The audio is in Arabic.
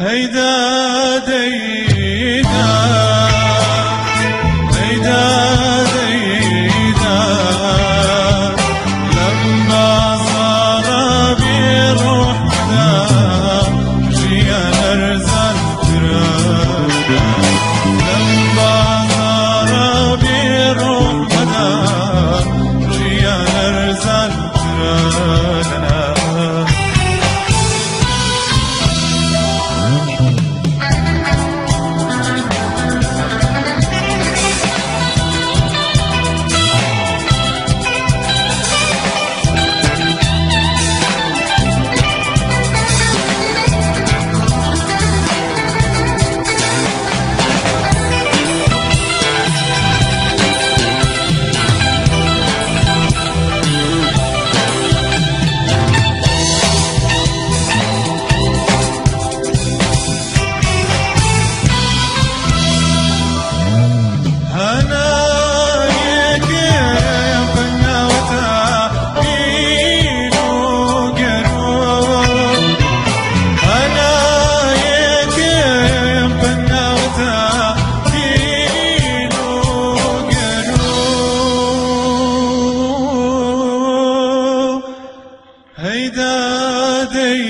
هيدا ديدا هيدا ديدا. لما صار بروحنا جيا نرزل تراب لما صار بدادي